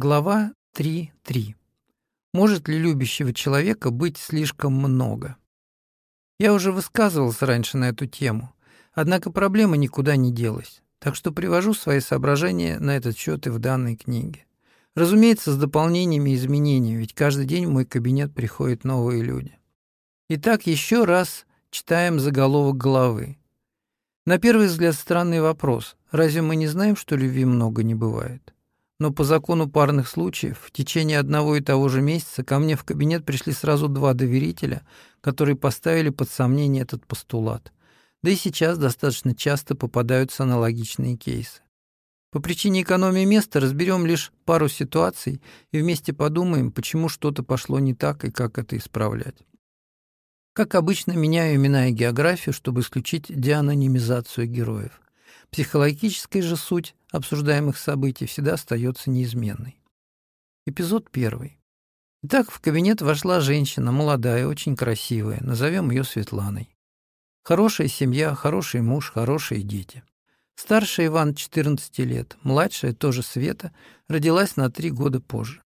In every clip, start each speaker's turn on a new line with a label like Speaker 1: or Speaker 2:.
Speaker 1: Глава 3.3. Может ли любящего человека быть слишком много? Я уже высказывался раньше на эту тему, однако проблема никуда не делась, так что привожу свои соображения на этот счет и в данной книге. Разумеется, с дополнениями и изменениями, ведь каждый день в мой кабинет приходят новые люди. Итак, еще раз читаем заголовок главы. На первый взгляд странный вопрос. Разве мы не знаем, что любви много не бывает? Но по закону парных случаев в течение одного и того же месяца ко мне в кабинет пришли сразу два доверителя, которые поставили под сомнение этот постулат. Да и сейчас достаточно часто попадаются аналогичные кейсы. По причине экономии места разберем лишь пару ситуаций и вместе подумаем, почему что-то пошло не так и как это исправлять. Как обычно, меняю имена и географию, чтобы исключить деанонимизацию героев. Психологическая же суть обсуждаемых событий всегда остается неизменной. Эпизод первый. Итак, в кабинет вошла женщина, молодая, очень красивая, назовем ее Светланой. Хорошая семья, хороший муж, хорошие дети. Старшая Иван 14 лет, младшая, тоже Света, родилась на три года позже.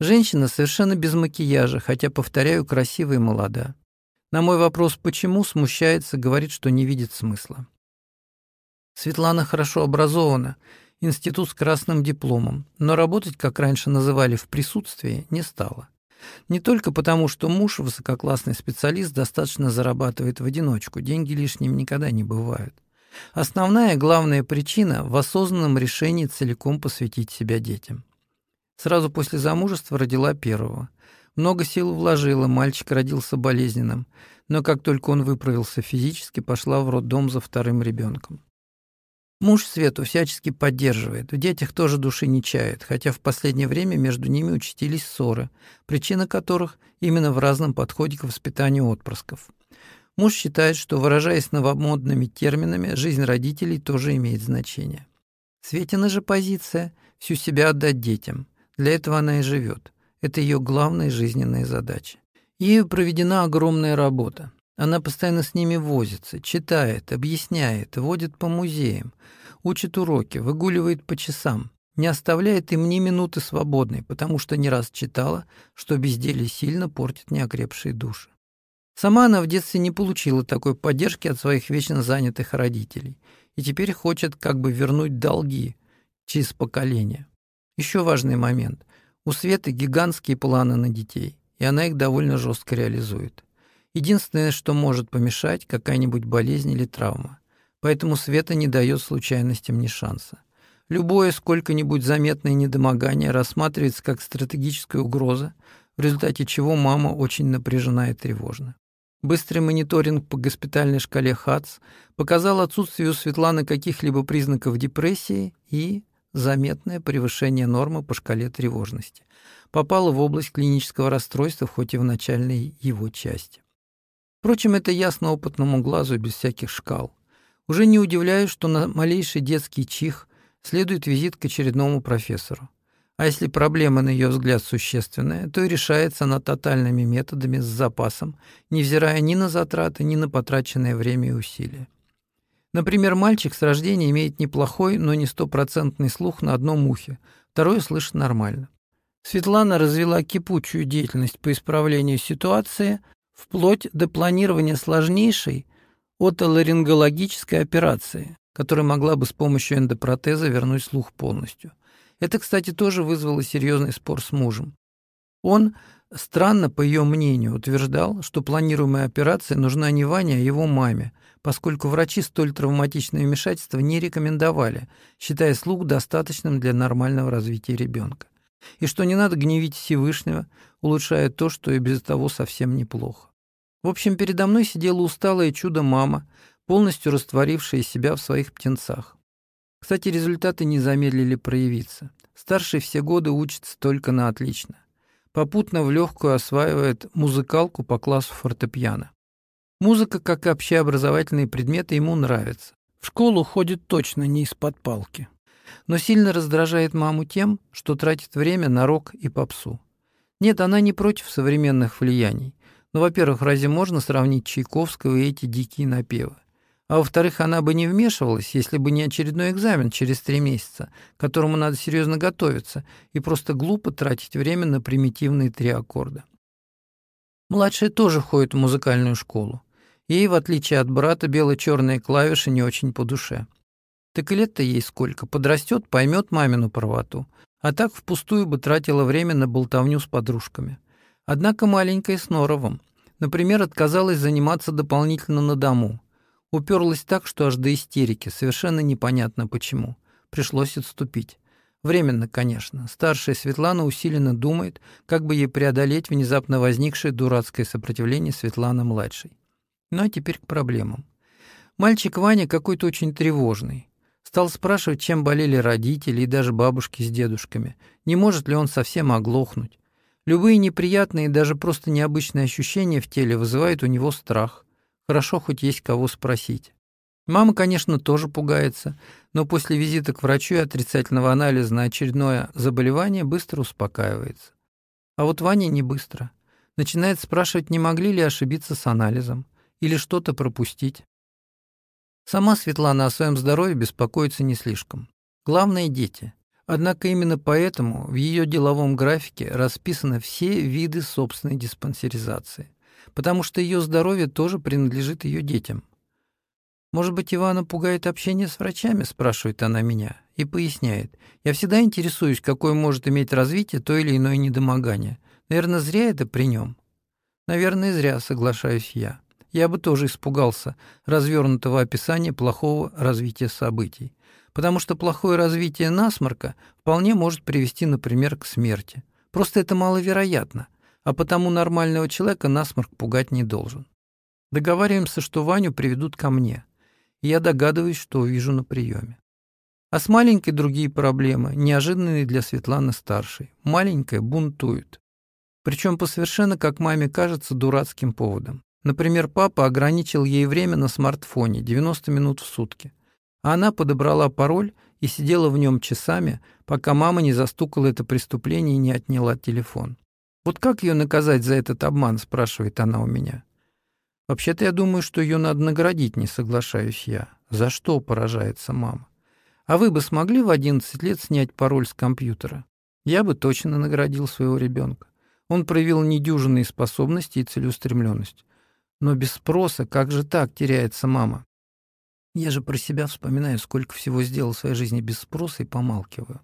Speaker 1: Женщина совершенно без макияжа, хотя, повторяю, красивая и молода. На мой вопрос «почему?» смущается, говорит, что не видит смысла. Светлана хорошо образована, институт с красным дипломом, но работать, как раньше называли, в присутствии не стала. Не только потому, что муж, высококлассный специалист, достаточно зарабатывает в одиночку, деньги лишним никогда не бывают. Основная, главная причина в осознанном решении целиком посвятить себя детям. Сразу после замужества родила первого. Много сил вложила, мальчик родился болезненным, но как только он выправился физически, пошла в роддом за вторым ребенком. Муж Свету всячески поддерживает, в детях тоже души не чает, хотя в последнее время между ними участились ссоры, причина которых именно в разном подходе к воспитанию отпрысков. Муж считает, что, выражаясь новомодными терминами, жизнь родителей тоже имеет значение. Светина же позиция – всю себя отдать детям. Для этого она и живет. Это ее главная жизненная задача. Ею проведена огромная работа. Она постоянно с ними возится, читает, объясняет, водит по музеям, учит уроки, выгуливает по часам, не оставляет им ни минуты свободной, потому что не раз читала, что безделье сильно портит неокрепшие души. Сама она в детстве не получила такой поддержки от своих вечно занятых родителей и теперь хочет как бы вернуть долги через поколение. Еще важный момент. У Светы гигантские планы на детей, и она их довольно жестко реализует. Единственное, что может помешать, какая-нибудь болезнь или травма. Поэтому Света не дает случайностям ни шанса. Любое сколько-нибудь заметное недомогание рассматривается как стратегическая угроза, в результате чего мама очень напряжена и тревожна. Быстрый мониторинг по госпитальной шкале ХАЦ показал отсутствие у Светланы каких-либо признаков депрессии и заметное превышение нормы по шкале тревожности. Попала в область клинического расстройства, хоть и в начальной его части. Впрочем, это ясно опытному глазу без всяких шкал. Уже не удивляюсь, что на малейший детский чих следует визит к очередному профессору. А если проблема, на ее взгляд, существенная, то и решается она тотальными методами с запасом, невзирая ни на затраты, ни на потраченное время и усилия. Например, мальчик с рождения имеет неплохой, но не стопроцентный слух на одном ухе, второе слышит нормально. Светлана развела кипучую деятельность по исправлению ситуации, вплоть до планирования сложнейшей отоларингологической операции, которая могла бы с помощью эндопротеза вернуть слух полностью. Это, кстати, тоже вызвало серьезный спор с мужем. Он, странно, по ее мнению, утверждал, что планируемая операция нужна не Ване, а его маме, поскольку врачи столь травматичное вмешательство не рекомендовали, считая слух достаточным для нормального развития ребенка. И что не надо гневить Всевышнего, улучшая то, что и без того совсем неплохо. В общем, передо мной сидела усталая чудо-мама, полностью растворившая себя в своих птенцах. Кстати, результаты не замедлили проявиться. Старший все годы учится только на отлично. Попутно в легкую осваивает музыкалку по классу фортепиано. Музыка, как и общеобразовательные предметы, ему нравится. В школу ходит точно не из-под палки. Но сильно раздражает маму тем, что тратит время на рок и попсу. Нет, она не против современных влияний. Ну, во-первых, разве можно сравнить Чайковского и эти дикие напевы? А во-вторых, она бы не вмешивалась, если бы не очередной экзамен через три месяца, к которому надо серьезно готовиться, и просто глупо тратить время на примитивные три аккорда. Младшая тоже ходит в музыкальную школу. Ей, в отличие от брата, бело-черные клавиши не очень по душе. Так и лет-то ей сколько. Подрастет, поймет мамину правоту. А так впустую бы тратила время на болтовню с подружками. Однако маленькая с норовом. Например, отказалась заниматься дополнительно на дому. Уперлась так, что аж до истерики, совершенно непонятно почему. Пришлось отступить. Временно, конечно. Старшая Светлана усиленно думает, как бы ей преодолеть внезапно возникшее дурацкое сопротивление Светланы-младшей. Ну а теперь к проблемам. Мальчик Ваня какой-то очень тревожный. Стал спрашивать, чем болели родители и даже бабушки с дедушками. Не может ли он совсем оглохнуть? Любые неприятные даже просто необычные ощущения в теле вызывают у него страх. Хорошо, хоть есть кого спросить. Мама, конечно, тоже пугается, но после визита к врачу и отрицательного анализа на очередное заболевание быстро успокаивается. А вот Ваня не быстро. Начинает спрашивать, не могли ли ошибиться с анализом или что-то пропустить. Сама Светлана о своем здоровье беспокоится не слишком. Главное – дети. Однако именно поэтому в ее деловом графике расписаны все виды собственной диспансеризации, потому что ее здоровье тоже принадлежит ее детям. «Может быть, Ивана пугает общение с врачами?» – спрашивает она меня и поясняет. «Я всегда интересуюсь, какое может иметь развитие то или иное недомогание. Наверное, зря это при нем». «Наверное, зря», – соглашаюсь я я бы тоже испугался развернутого описания плохого развития событий, потому что плохое развитие насморка вполне может привести, например, к смерти. Просто это маловероятно, а потому нормального человека насморк пугать не должен. Договариваемся, что Ваню приведут ко мне, и я догадываюсь, что увижу на приеме. А с маленькой другие проблемы, неожиданные для Светланы-старшей. Маленькая бунтует. Причем по совершенно, как маме кажется, дурацким поводам. Например, папа ограничил ей время на смартфоне 90 минут в сутки. А она подобрала пароль и сидела в нем часами, пока мама не застукала это преступление и не отняла телефон. «Вот как ее наказать за этот обман?» – спрашивает она у меня. «Вообще-то я думаю, что ее надо наградить, не соглашаюсь я». «За что?» – поражается мама. «А вы бы смогли в 11 лет снять пароль с компьютера?» Я бы точно наградил своего ребенка. Он проявил недюжинные способности и целеустремленность. Но без спроса, как же так теряется мама? Я же про себя вспоминаю, сколько всего сделал в своей жизни без спроса и помалкиваю.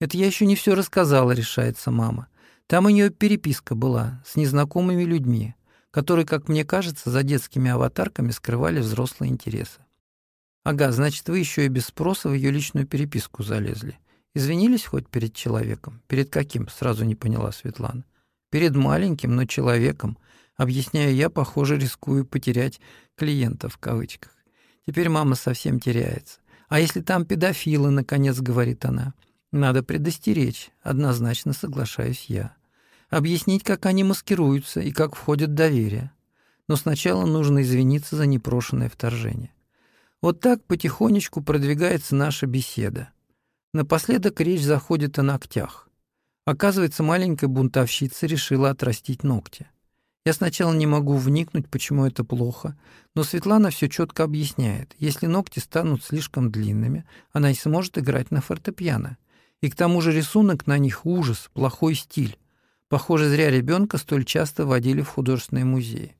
Speaker 1: Это я еще не все рассказала, решается мама. Там у нее переписка была с незнакомыми людьми, которые, как мне кажется, за детскими аватарками скрывали взрослые интересы. Ага, значит, вы еще и без спроса в ее личную переписку залезли. Извинились хоть перед человеком? Перед каким? Сразу не поняла Светлана. Перед маленьким, но человеком, Объясняю я, похоже, рискую потерять клиента в кавычках. Теперь мама совсем теряется. А если там педофилы, наконец, говорит она, надо предостеречь, однозначно соглашаюсь я. Объяснить, как они маскируются и как входят доверие. Но сначала нужно извиниться за непрошенное вторжение. Вот так потихонечку продвигается наша беседа. Напоследок речь заходит о ногтях. Оказывается, маленькая бунтовщица решила отрастить ногти. Я сначала не могу вникнуть, почему это плохо, но Светлана все четко объясняет. Если ногти станут слишком длинными, она не сможет играть на фортепиано. И к тому же рисунок на них ужас, плохой стиль. Похоже, зря ребенка столь часто водили в художественные музеи.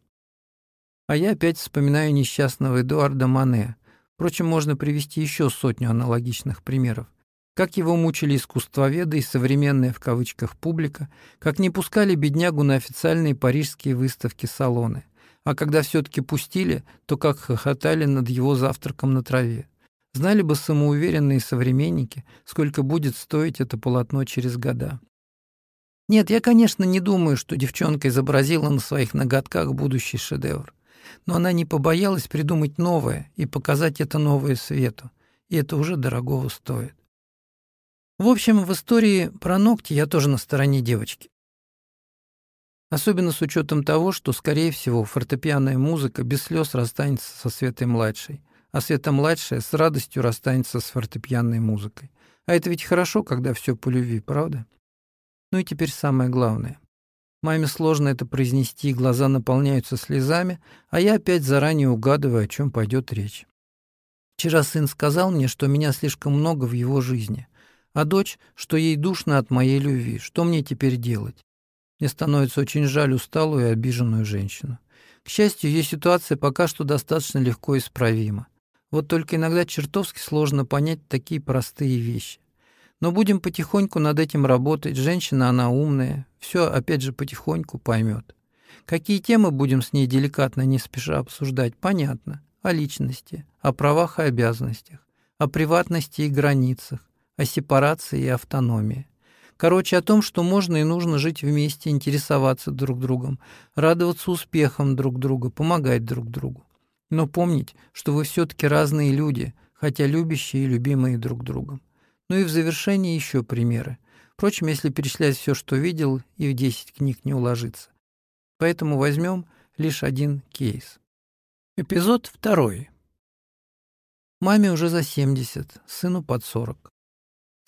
Speaker 1: А я опять вспоминаю несчастного Эдуарда Мане. Впрочем, можно привести еще сотню аналогичных примеров как его мучили искусствоведы и современная в кавычках публика, как не пускали беднягу на официальные парижские выставки-салоны, а когда все-таки пустили, то как хохотали над его завтраком на траве. Знали бы самоуверенные современники, сколько будет стоить это полотно через года. Нет, я, конечно, не думаю, что девчонка изобразила на своих ноготках будущий шедевр. Но она не побоялась придумать новое и показать это новое свету. И это уже дорогого стоит. В общем, в истории про ногти я тоже на стороне девочки. Особенно с учетом того, что, скорее всего, фортепианная музыка без слез расстанется со Светой-младшей, а Света-младшая с радостью расстанется с фортепианной музыкой. А это ведь хорошо, когда все по любви, правда? Ну и теперь самое главное. Маме сложно это произнести, глаза наполняются слезами, а я опять заранее угадываю, о чем пойдет речь. Вчера сын сказал мне, что меня слишком много в его жизни, а дочь, что ей душно от моей любви. Что мне теперь делать? Мне становится очень жаль усталую и обиженную женщину. К счастью, ее ситуация пока что достаточно легко исправима. Вот только иногда чертовски сложно понять такие простые вещи. Но будем потихоньку над этим работать. Женщина, она умная. Все, опять же, потихоньку поймет. Какие темы будем с ней деликатно, не спеша обсуждать, понятно. О личности, о правах и обязанностях, о приватности и границах, о сепарации и автономии. Короче, о том, что можно и нужно жить вместе, интересоваться друг другом, радоваться успехам друг друга, помогать друг другу. Но помнить, что вы все-таки разные люди, хотя любящие и любимые друг другом. Ну и в завершении еще примеры. Впрочем, если перечислять все, что видел, и в 10 книг не уложится. Поэтому возьмем лишь один кейс. Эпизод второй. Маме уже за 70, сыну под 40.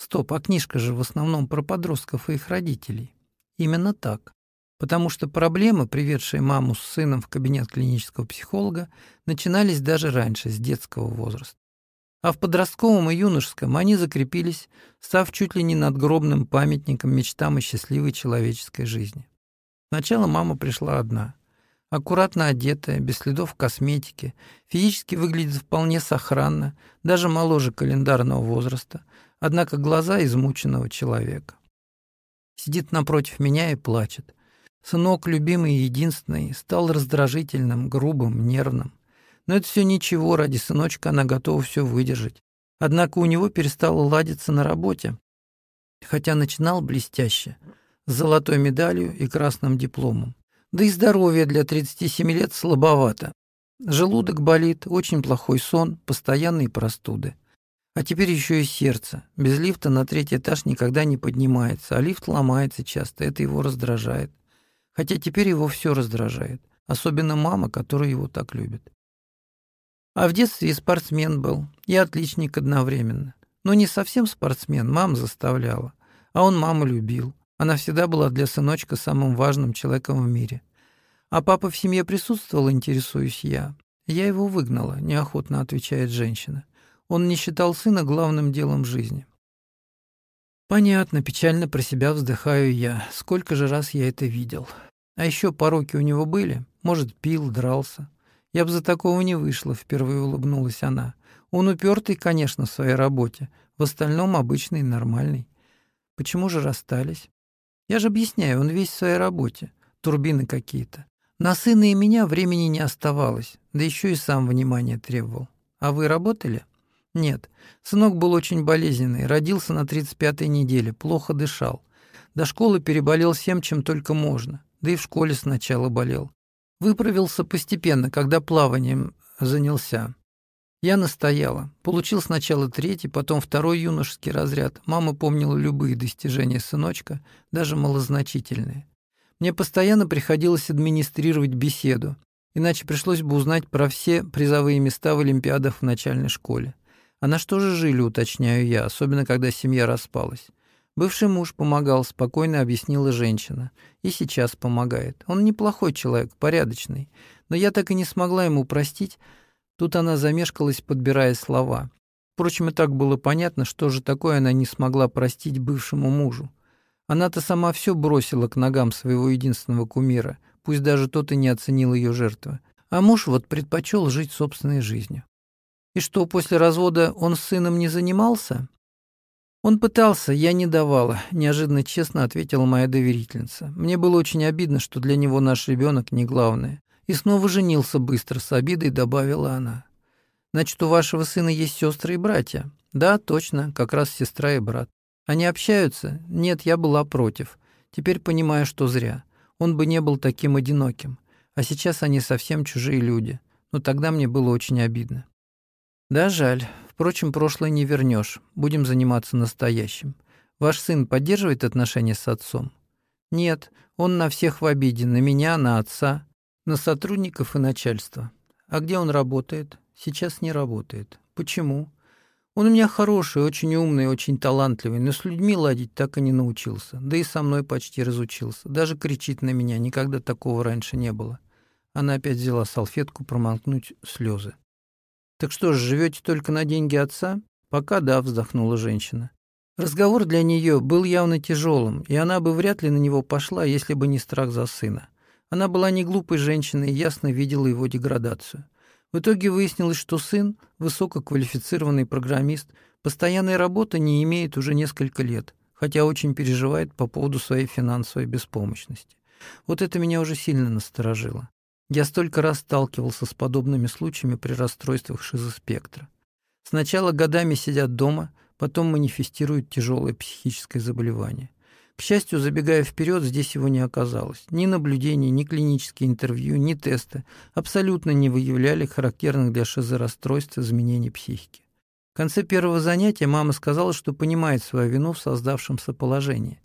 Speaker 1: Стоп, а книжка же в основном про подростков и их родителей. Именно так. Потому что проблемы, приведшие маму с сыном в кабинет клинического психолога, начинались даже раньше, с детского возраста. А в подростковом и юношеском они закрепились, став чуть ли не надгробным памятником мечтам и счастливой человеческой жизни. Сначала мама пришла одна. Аккуратно одетая, без следов косметики, физически выглядит вполне сохранно, даже моложе календарного возраста, однако глаза измученного человека. Сидит напротив меня и плачет. Сынок, любимый и единственный, стал раздражительным, грубым, нервным. Но это все ничего, ради сыночка она готова все выдержать. Однако у него перестало ладиться на работе. Хотя начинал блестяще, с золотой медалью и красным дипломом. Да и здоровье для 37 лет слабовато. Желудок болит, очень плохой сон, постоянные простуды. А теперь еще и сердце. Без лифта на третий этаж никогда не поднимается, а лифт ломается часто, это его раздражает. Хотя теперь его все раздражает, особенно мама, которая его так любит. А в детстве и спортсмен был, и отличник одновременно. Но не совсем спортсмен, мама заставляла. А он маму любил. Она всегда была для сыночка самым важным человеком в мире. А папа в семье присутствовал, интересуюсь я. Я его выгнала, неохотно отвечает женщина. Он не считал сына главным делом жизни. Понятно, печально про себя вздыхаю я. Сколько же раз я это видел. А еще пороки у него были. Может, пил, дрался. Я бы за такого не вышла, впервые улыбнулась она. Он упертый, конечно, в своей работе, в остальном обычный, нормальный. Почему же расстались? Я же объясняю, он весь в своей работе. Турбины какие-то. На сына и меня времени не оставалось, да еще и сам внимания требовал. А вы работали? Нет. Сынок был очень болезненный, родился на 35-й неделе, плохо дышал. До школы переболел всем, чем только можно. Да и в школе сначала болел. Выправился постепенно, когда плаванием занялся. Я настояла. Получил сначала третий, потом второй юношеский разряд. Мама помнила любые достижения сыночка, даже малозначительные. Мне постоянно приходилось администрировать беседу, иначе пришлось бы узнать про все призовые места в олимпиадах в начальной школе. А на что же жили, уточняю я, особенно когда семья распалась. Бывший муж помогал, спокойно объяснила женщина. И сейчас помогает. Он неплохой человек, порядочный. Но я так и не смогла ему простить. Тут она замешкалась, подбирая слова. Впрочем, и так было понятно, что же такое она не смогла простить бывшему мужу. Она-то сама все бросила к ногам своего единственного кумира, пусть даже тот и не оценил ее жертвы. А муж вот предпочел жить собственной жизнью. И что, после развода он с сыном не занимался? Он пытался, я не давала, неожиданно честно ответила моя доверительница. Мне было очень обидно, что для него наш ребенок не главное. И снова женился быстро, с обидой добавила она. Значит, у вашего сына есть сестры и братья? Да, точно, как раз сестра и брат. Они общаются? Нет, я была против. Теперь понимаю, что зря. Он бы не был таким одиноким. А сейчас они совсем чужие люди. Но тогда мне было очень обидно. Да, жаль. Впрочем, прошлое не вернешь. Будем заниматься настоящим. Ваш сын поддерживает отношения с отцом? Нет, он на всех в обиде, на меня, на отца, на сотрудников и начальство. А где он работает? Сейчас не работает. Почему? Он у меня хороший, очень умный, очень талантливый, но с людьми ладить так и не научился. Да и со мной почти разучился. Даже кричит на меня, никогда такого раньше не было. Она опять взяла салфетку промолкнуть слезы. «Так что ж, живете только на деньги отца?» «Пока да», — вздохнула женщина. Разговор для нее был явно тяжелым, и она бы вряд ли на него пошла, если бы не страх за сына. Она была не глупой женщиной и ясно видела его деградацию. В итоге выяснилось, что сын, высококвалифицированный программист, постоянной работы не имеет уже несколько лет, хотя очень переживает по поводу своей финансовой беспомощности. Вот это меня уже сильно насторожило. Я столько раз сталкивался с подобными случаями при расстройствах шизоспектра. Сначала годами сидят дома, потом манифестируют тяжелое психическое заболевание. К счастью, забегая вперед, здесь его не оказалось. Ни наблюдений, ни клинические интервью, ни тесты абсолютно не выявляли характерных для шизорасстройств изменений психики. В конце первого занятия мама сказала, что понимает свою вину в создавшемся положении.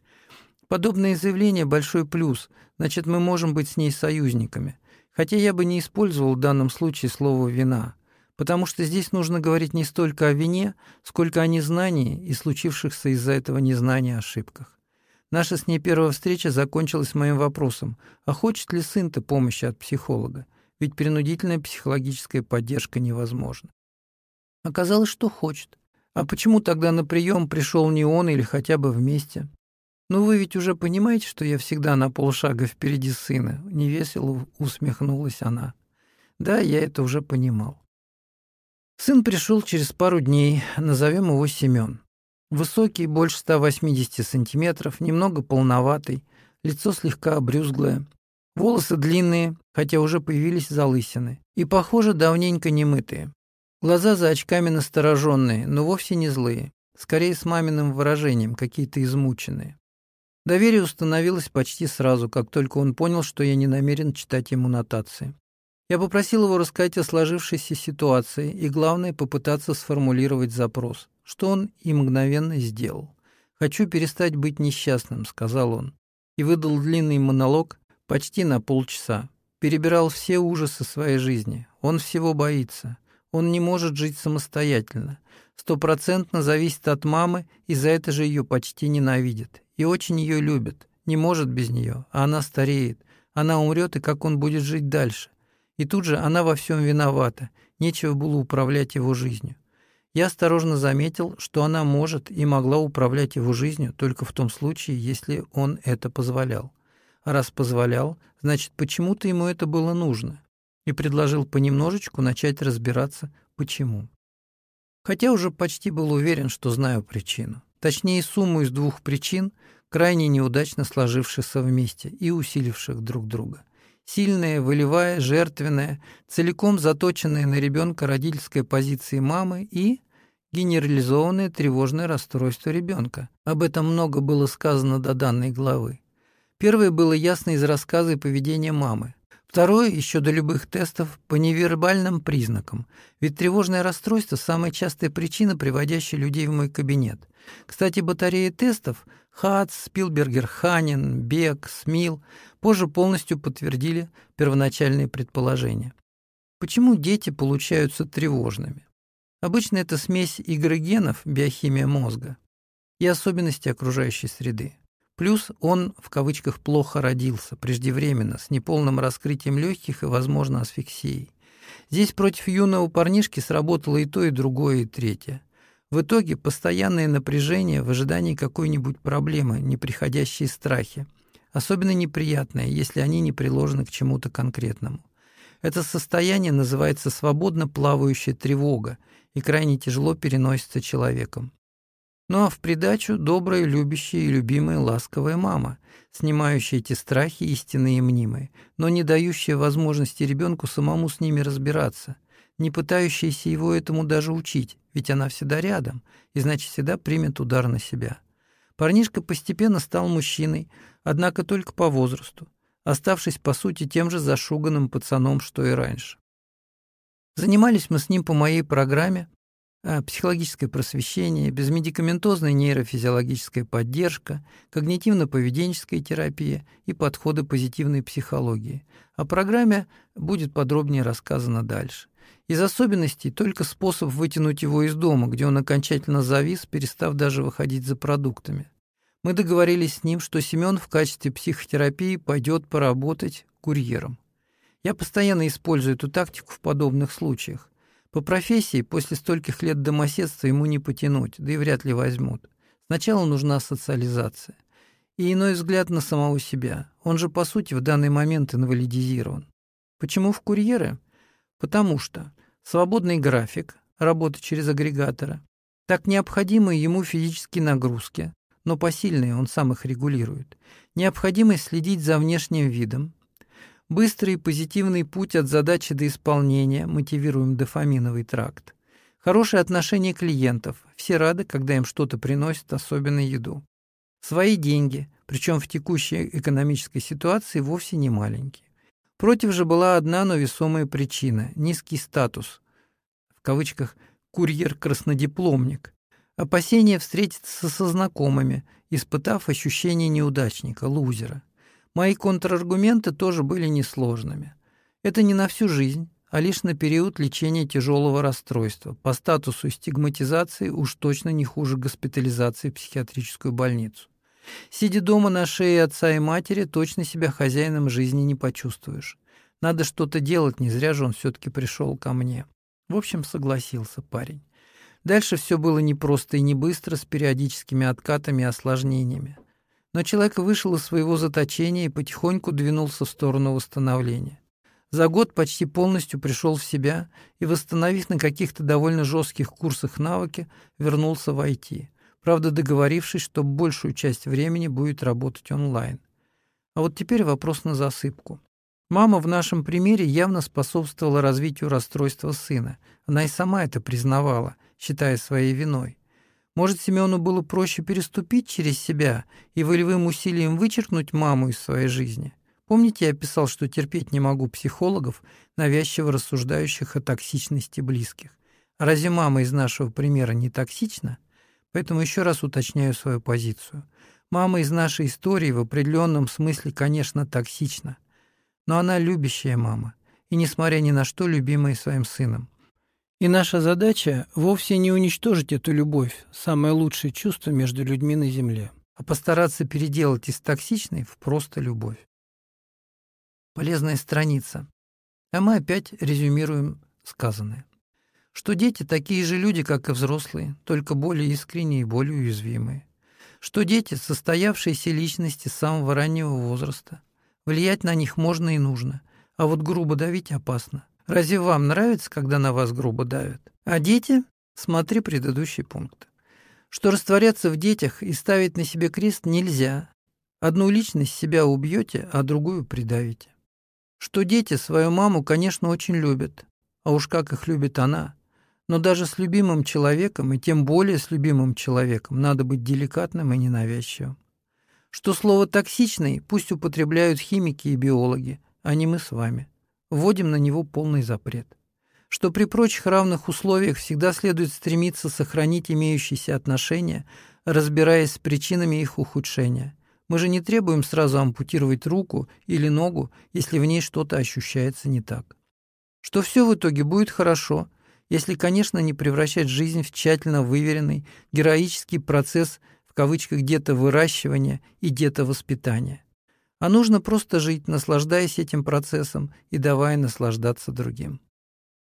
Speaker 1: Подобное заявление – большой плюс, значит, мы можем быть с ней союзниками. Хотя я бы не использовал в данном случае слово «вина», потому что здесь нужно говорить не столько о вине, сколько о незнании и случившихся из-за этого незнания ошибках. Наша с ней первая встреча закончилась моим вопросом, а хочет ли сын-то помощи от психолога? Ведь принудительная психологическая поддержка невозможна. Оказалось, что хочет. А почему тогда на прием пришел не он или хотя бы вместе? Ну вы ведь уже понимаете, что я всегда на полшага впереди сына, невесело усмехнулась она. Да, я это уже понимал. Сын пришел через пару дней, назовем его Семен. Высокий, больше 180 сантиметров, немного полноватый, лицо слегка обрюзглое, волосы длинные, хотя уже появились залысины, и, похоже, давненько не мытые. Глаза за очками настороженные, но вовсе не злые, скорее с маминым выражением, какие-то измученные. Доверие установилось почти сразу, как только он понял, что я не намерен читать ему нотации. Я попросил его рассказать о сложившейся ситуации и, главное, попытаться сформулировать запрос что он и мгновенно сделал. «Хочу перестать быть несчастным», — сказал он, и выдал длинный монолог почти на полчаса. Перебирал все ужасы своей жизни. Он всего боится. Он не может жить самостоятельно. Стопроцентно зависит от мамы, и за это же ее почти ненавидит. И очень ее любит. Не может без нее, а она стареет. Она умрет, и как он будет жить дальше? И тут же она во всем виновата. Нечего было управлять его жизнью. Я осторожно заметил, что она может и могла управлять его жизнью только в том случае, если он это позволял. А раз позволял, значит, почему-то ему это было нужно. И предложил понемножечку начать разбираться, почему. Хотя уже почти был уверен, что знаю причину. Точнее, сумму из двух причин, крайне неудачно сложившихся вместе и усиливших друг друга. Сильная, волевая, жертвенная, целиком заточенная на ребенка родительской позиции мамы и генерализованное тревожное расстройство ребенка. Об этом много было сказано до данной главы. Первое было ясно из рассказа и поведения мамы. Второе, еще до любых тестов, по невербальным признакам. Ведь тревожное расстройство – самая частая причина, приводящая людей в мой кабинет. Кстати, батареи тестов – Хац, Спилбергер, Ханин, Бек, Смил – позже полностью подтвердили первоначальные предположения. Почему дети получаются тревожными? Обычно это смесь игры генов, биохимия мозга и особенности окружающей среды. Плюс он, в кавычках, плохо родился, преждевременно, с неполным раскрытием легких и, возможно, асфиксией. Здесь против юного парнишки сработало и то, и другое, и третье. В итоге постоянное напряжение в ожидании какой-нибудь проблемы, неприходящие страхи. Особенно неприятные, если они не приложены к чему-то конкретному. Это состояние называется свободно плавающая тревога и крайне тяжело переносится человеком. Ну а в придачу добрая, любящая и любимая ласковая мама, снимающая эти страхи истинные и мнимые, но не дающая возможности ребенку самому с ними разбираться, не пытающаяся его этому даже учить, ведь она всегда рядом и значит всегда примет удар на себя. Парнишка постепенно стал мужчиной, однако только по возрасту, оставшись по сути тем же зашуганным пацаном, что и раньше. Занимались мы с ним по моей программе психологическое просвещение, безмедикаментозная нейрофизиологическая поддержка, когнитивно-поведенческая терапия и подходы позитивной психологии. О программе будет подробнее рассказано дальше. Из особенностей только способ вытянуть его из дома, где он окончательно завис, перестав даже выходить за продуктами. Мы договорились с ним, что Семен в качестве психотерапии пойдет поработать курьером. Я постоянно использую эту тактику в подобных случаях. По профессии после стольких лет домоседства ему не потянуть, да и вряд ли возьмут. Сначала нужна социализация. И иной взгляд на самого себя. Он же, по сути, в данный момент инвалидизирован. Почему в курьеры? Потому что свободный график, работа через агрегатора, так необходимые ему физические нагрузки, но посильные, он сам их регулирует, необходимость следить за внешним видом, быстрый и позитивный путь от задачи до исполнения, мотивируем дофаминовый тракт, хорошее отношение клиентов, все рады, когда им что-то приносят, особенно еду, свои деньги, причем в текущей экономической ситуации вовсе не маленькие. Против же была одна, но весомая причина – низкий статус, в кавычках «курьер-краснодипломник», опасение встретиться со знакомыми, испытав ощущение неудачника, лузера. Мои контраргументы тоже были несложными. Это не на всю жизнь, а лишь на период лечения тяжелого расстройства. По статусу стигматизации уж точно не хуже госпитализации в психиатрическую больницу. Сидя дома на шее отца и матери, точно себя хозяином жизни не почувствуешь. Надо что-то делать, не зря же он все-таки пришел ко мне. В общем, согласился парень. Дальше все было непросто и не быстро, с периодическими откатами и осложнениями. Но человек вышел из своего заточения и потихоньку двинулся в сторону восстановления. За год почти полностью пришел в себя и, восстановив на каких-то довольно жестких курсах навыки, вернулся в IT правда договорившись, что большую часть времени будет работать онлайн. А вот теперь вопрос на засыпку. Мама в нашем примере явно способствовала развитию расстройства сына. Она и сама это признавала, считая своей виной. Может, Семену было проще переступить через себя и волевым усилием вычеркнуть маму из своей жизни? Помните, я писал, что терпеть не могу психологов, навязчиво рассуждающих о токсичности близких? А разве мама из нашего примера не токсична? Поэтому еще раз уточняю свою позицию. Мама из нашей истории в определенном смысле, конечно, токсична. Но она любящая мама. И, несмотря ни на что, любимая своим сыном. И наша задача вовсе не уничтожить эту любовь, самое лучшее чувство между людьми на земле, а постараться переделать из токсичной в просто любовь. Полезная страница. А мы опять резюмируем сказанное что дети такие же люди, как и взрослые, только более искренние и более уязвимые, что дети – состоявшиеся личности с самого раннего возраста. Влиять на них можно и нужно, а вот грубо давить опасно. Разве вам нравится, когда на вас грубо давят? А дети? Смотри предыдущий пункт. Что растворяться в детях и ставить на себе крест нельзя. Одну личность себя убьете, а другую придавите. Что дети свою маму, конечно, очень любят, а уж как их любит она – но даже с любимым человеком, и тем более с любимым человеком, надо быть деликатным и ненавязчивым. Что слово «токсичный» пусть употребляют химики и биологи, а не мы с вами. Вводим на него полный запрет. Что при прочих равных условиях всегда следует стремиться сохранить имеющиеся отношения, разбираясь с причинами их ухудшения. Мы же не требуем сразу ампутировать руку или ногу, если в ней что-то ощущается не так. Что все в итоге будет хорошо – если, конечно, не превращать жизнь в тщательно выверенный, героический процесс в кавычках где-то выращивания и где-то воспитания. А нужно просто жить, наслаждаясь этим процессом и давая наслаждаться другим.